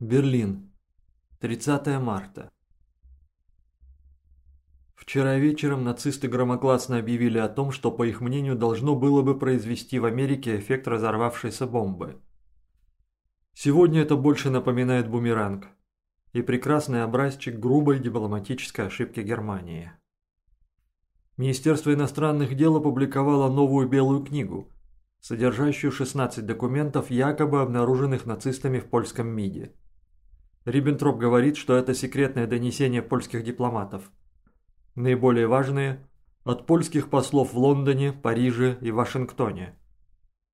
Берлин. 30 марта. Вчера вечером нацисты громогласно объявили о том, что, по их мнению, должно было бы произвести в Америке эффект разорвавшейся бомбы. Сегодня это больше напоминает бумеранг и прекрасный образчик грубой дипломатической ошибки Германии. Министерство иностранных дел опубликовало новую белую книгу, содержащую 16 документов, якобы обнаруженных нацистами в польском МИДе. Риббентроп говорит, что это секретное донесение польских дипломатов. Наиболее важные – от польских послов в Лондоне, Париже и Вашингтоне.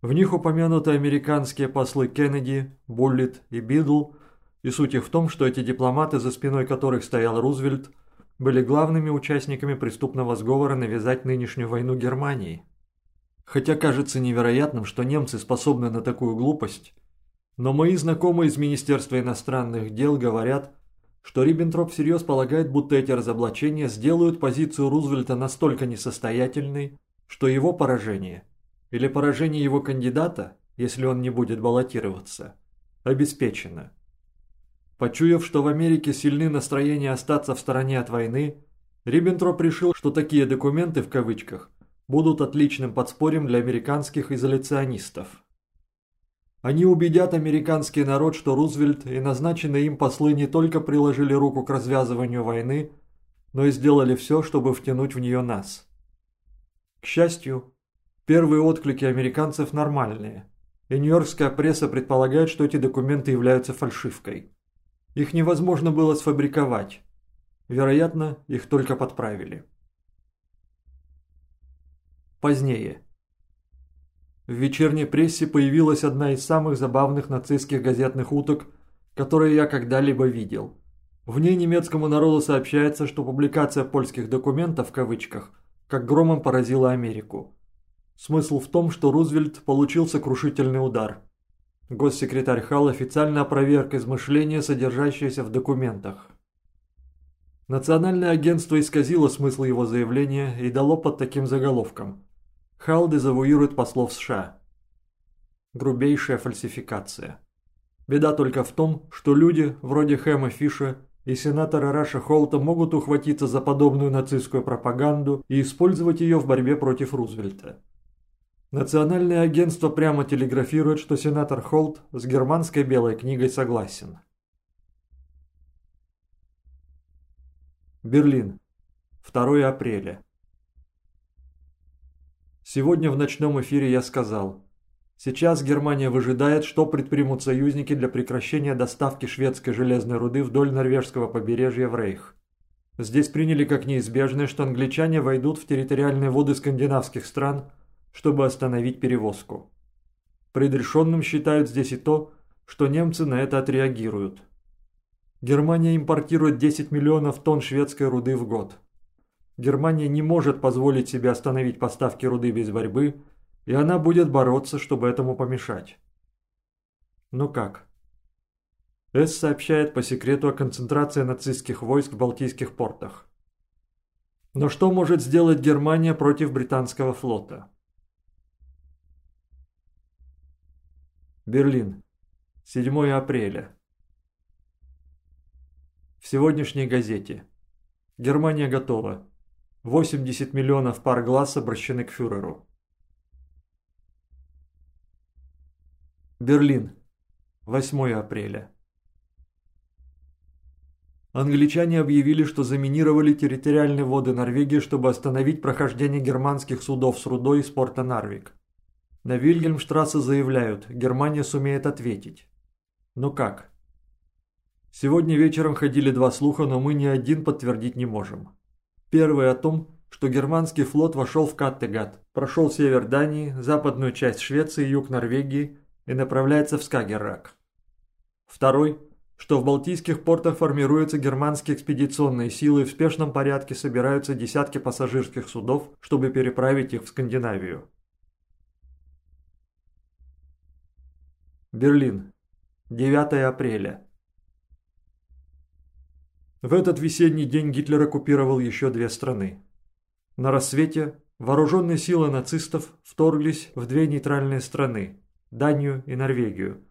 В них упомянуты американские послы Кеннеди, Буллит и Бидл, и суть их в том, что эти дипломаты, за спиной которых стоял Рузвельт, были главными участниками преступного сговора навязать нынешнюю войну Германии. Хотя кажется невероятным, что немцы способны на такую глупость, но мои знакомые из Министерства иностранных дел говорят, что Риббентроп всерьез полагает, будто эти разоблачения сделают позицию Рузвельта настолько несостоятельной, что его поражение, или поражение его кандидата, если он не будет баллотироваться, обеспечено. Почуяв, что в Америке сильны настроения остаться в стороне от войны, Риббентроп решил, что такие документы в кавычках будут отличным подспорьем для американских изоляционистов. Они убедят американский народ, что Рузвельт и назначенные им послы не только приложили руку к развязыванию войны, но и сделали все, чтобы втянуть в нее нас. К счастью, первые отклики американцев нормальные, и нью-йоркская пресса предполагает, что эти документы являются фальшивкой. Их невозможно было сфабриковать. Вероятно, их только подправили. Позднее. В вечерней прессе появилась одна из самых забавных нацистских газетных уток, которые я когда-либо видел. В ней немецкому народу сообщается, что публикация польских документов в кавычках как громом поразила Америку. Смысл в том, что Рузвельт получил сокрушительный удар. Госсекретарь Халл официально опроверг измышления, содержащиеся в документах. Национальное агентство исказило смысл его заявления и дало под таким заголовком – Халл дезавуирует послов США. Грубейшая фальсификация. Беда только в том, что люди, вроде Хэма Фиша и сенатора Раша Холта могут ухватиться за подобную нацистскую пропаганду и использовать ее в борьбе против Рузвельта. Национальное агентство прямо телеграфирует, что сенатор Холт с германской белой книгой согласен. Берлин. 2 апреля. Сегодня в ночном эфире я сказал, сейчас Германия выжидает, что предпримут союзники для прекращения доставки шведской железной руды вдоль норвежского побережья в Рейх. Здесь приняли как неизбежное, что англичане войдут в территориальные воды скандинавских стран, чтобы остановить перевозку. Предрешенным считают здесь и то, что немцы на это отреагируют. Германия импортирует 10 миллионов тонн шведской руды в год. Германия не может позволить себе остановить поставки руды без борьбы, и она будет бороться, чтобы этому помешать. Ну как? С сообщает по секрету о концентрации нацистских войск в Балтийских портах. Но что может сделать Германия против британского флота? Берлин. 7 апреля. В сегодняшней газете. Германия готова. 80 миллионов пар глаз обращены к фюреру. Берлин. 8 апреля. Англичане объявили, что заминировали территориальные воды Норвегии, чтобы остановить прохождение германских судов с рудой из порта Нарвик. На Вильгельмштрассе заявляют, Германия сумеет ответить. Но как? Сегодня вечером ходили два слуха, но мы ни один подтвердить не можем. Первый о том, что германский флот вошел в Каттегат, прошел север Дании, западную часть Швеции юг Норвегии и направляется в Скагеррак. Второй, что в Балтийских портах формируются германские экспедиционные силы и в спешном порядке собираются десятки пассажирских судов, чтобы переправить их в Скандинавию. Берлин. 9 апреля. В этот весенний день Гитлер оккупировал еще две страны. На рассвете вооруженные силы нацистов вторглись в две нейтральные страны – Данию и Норвегию.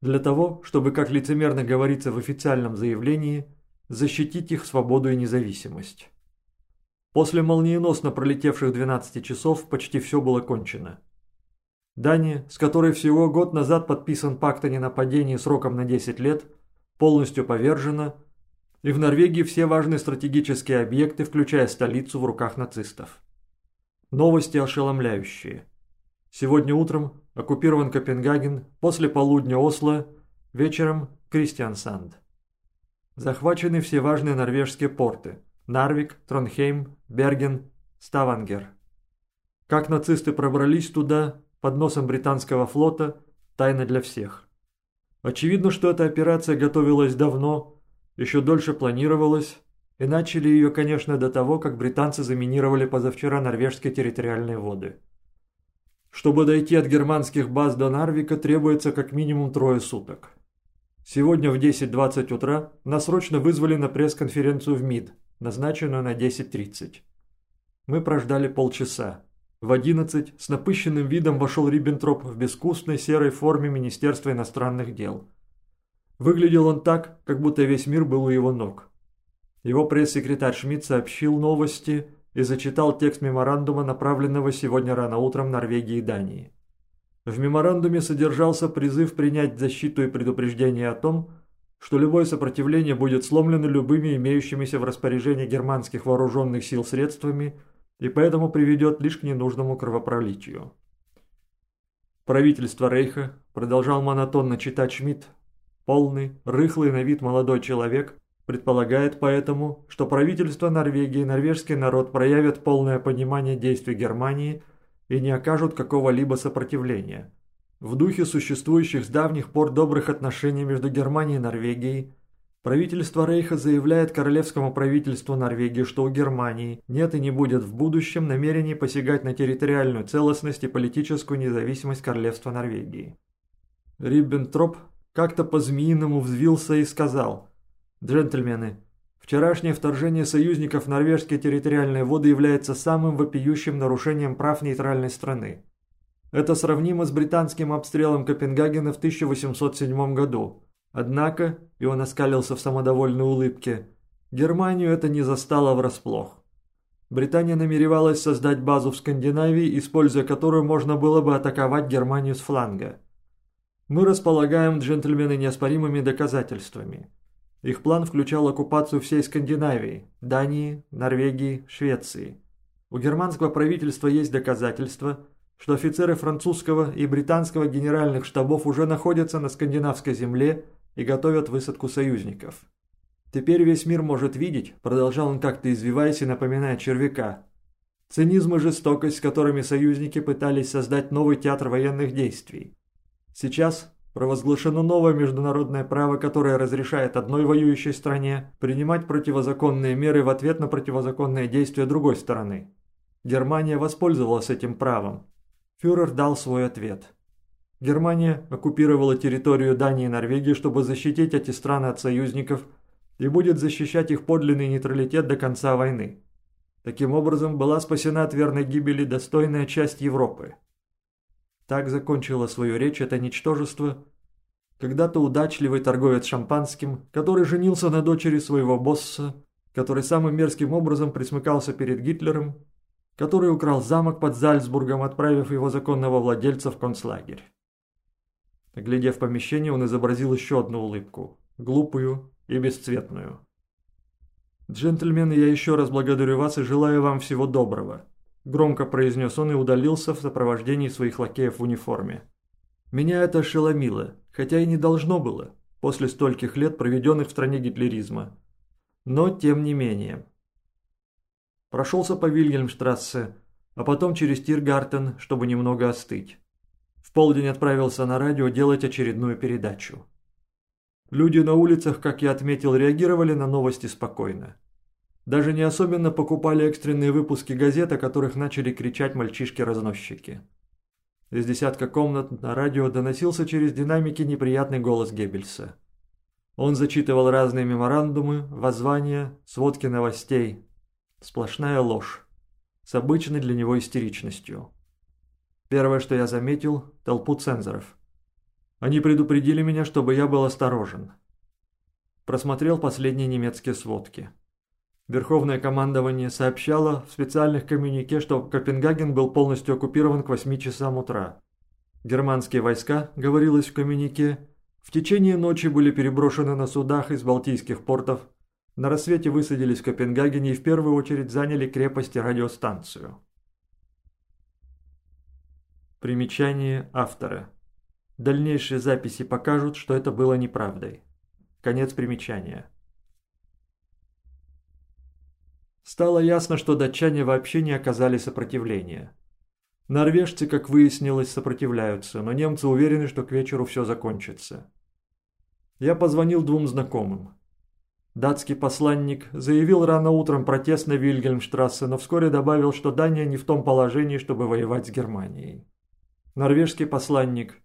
Для того, чтобы, как лицемерно говорится в официальном заявлении, защитить их свободу и независимость. После молниеносно пролетевших 12 часов почти все было кончено. Дания, с которой всего год назад подписан пакт о ненападении сроком на 10 лет, полностью повержена, и в Норвегии все важные стратегические объекты, включая столицу, в руках нацистов. Новости ошеломляющие. Сегодня утром оккупирован Копенгаген, после полудня Осло, вечером Кристиансанд. Захвачены все важные норвежские порты – Нарвик, Тронхейм, Берген, Ставангер. Как нацисты пробрались туда, под носом британского флота, тайна для всех. Очевидно, что эта операция готовилась давно, еще дольше планировалась, и начали ее, конечно, до того, как британцы заминировали позавчера норвежские территориальные воды. Чтобы дойти от германских баз до Нарвика требуется как минимум трое суток. Сегодня в 10.20 утра нас срочно вызвали на пресс-конференцию в МИД, назначенную на 10.30. Мы прождали полчаса. В 11 с напыщенным видом вошел Риббентроп в безвкусной серой форме Министерства иностранных дел. Выглядел он так, как будто весь мир был у его ног. Его пресс-секретарь Шмидт сообщил новости и зачитал текст меморандума, направленного сегодня рано утром Норвегии и Дании. В меморандуме содержался призыв принять защиту и предупреждение о том, что любое сопротивление будет сломлено любыми имеющимися в распоряжении германских вооруженных сил средствами – и поэтому приведет лишь к ненужному кровопролитию. Правительство Рейха, продолжал монотонно читать Шмидт, полный, рыхлый на вид молодой человек, предполагает поэтому, что правительство Норвегии и норвежский народ проявят полное понимание действий Германии и не окажут какого-либо сопротивления. В духе существующих с давних пор добрых отношений между Германией и Норвегией Правительство Рейха заявляет королевскому правительству Норвегии, что у Германии нет и не будет в будущем намерений посягать на территориальную целостность и политическую независимость королевства Норвегии. Риббентроп как-то по-змеиному взвился и сказал «Джентльмены, вчерашнее вторжение союзников в норвежские территориальные воды является самым вопиющим нарушением прав нейтральной страны. Это сравнимо с британским обстрелом Копенгагена в 1807 году, Однако, и он оскалился в самодовольной улыбке, Германию это не застало врасплох. Британия намеревалась создать базу в Скандинавии, используя которую можно было бы атаковать Германию с фланга. Мы располагаем, джентльмены, неоспоримыми доказательствами. Их план включал оккупацию всей Скандинавии, Дании, Норвегии, Швеции. У германского правительства есть доказательства, что офицеры французского и британского генеральных штабов уже находятся на скандинавской земле и готовят высадку союзников. Теперь весь мир может видеть, продолжал он как-то извиваясь и напоминая червяка, цинизм и жестокость, с которыми союзники пытались создать новый театр военных действий. Сейчас провозглашено новое международное право, которое разрешает одной воюющей стране принимать противозаконные меры в ответ на противозаконные действия другой стороны. Германия воспользовалась этим правом. Фюрер дал свой ответ. Германия оккупировала территорию Дании и Норвегии, чтобы защитить эти страны от союзников и будет защищать их подлинный нейтралитет до конца войны. Таким образом, была спасена от верной гибели достойная часть Европы. Так закончила свою речь это ничтожество, когда-то удачливый торговец шампанским, который женился на дочери своего босса, который самым мерзким образом присмыкался перед Гитлером, который украл замок под Зальцбургом, отправив его законного владельца в концлагерь. Глядя в помещение, он изобразил еще одну улыбку, глупую и бесцветную. «Джентльмены, я еще раз благодарю вас и желаю вам всего доброго», громко произнес он и удалился в сопровождении своих лакеев в униформе. Меня это ошеломило, хотя и не должно было, после стольких лет, проведенных в стране гитлеризма. Но тем не менее. Прошелся по Вильгельмштрассе, а потом через Тиргартен, чтобы немного остыть. В полдень отправился на радио делать очередную передачу. Люди на улицах, как я отметил, реагировали на новости спокойно. Даже не особенно покупали экстренные выпуски газет, о которых начали кричать мальчишки-разносчики. Из десятка комнат на радио доносился через динамики неприятный голос Геббельса. Он зачитывал разные меморандумы, воззвания, сводки новостей. Сплошная ложь. С обычной для него истеричностью. Первое, что я заметил – толпу цензоров. Они предупредили меня, чтобы я был осторожен. Просмотрел последние немецкие сводки. Верховное командование сообщало в специальных коммюнике, что Копенгаген был полностью оккупирован к 8 часам утра. Германские войска, говорилось в коммюнике, в течение ночи были переброшены на судах из балтийских портов, на рассвете высадились в Копенгагене и в первую очередь заняли крепость и радиостанцию. Примечание автора. Дальнейшие записи покажут, что это было неправдой. Конец примечания. Стало ясно, что датчане вообще не оказали сопротивления. Норвежцы, как выяснилось, сопротивляются, но немцы уверены, что к вечеру все закончится. Я позвонил двум знакомым. Датский посланник заявил рано утром протест на Вильгельмштрассе, но вскоре добавил, что Дания не в том положении, чтобы воевать с Германией. Норвежский посланник,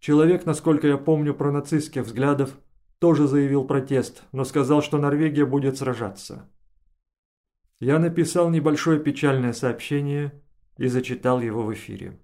человек, насколько я помню, про нацистских взглядов, тоже заявил протест, но сказал, что Норвегия будет сражаться. Я написал небольшое печальное сообщение и зачитал его в эфире.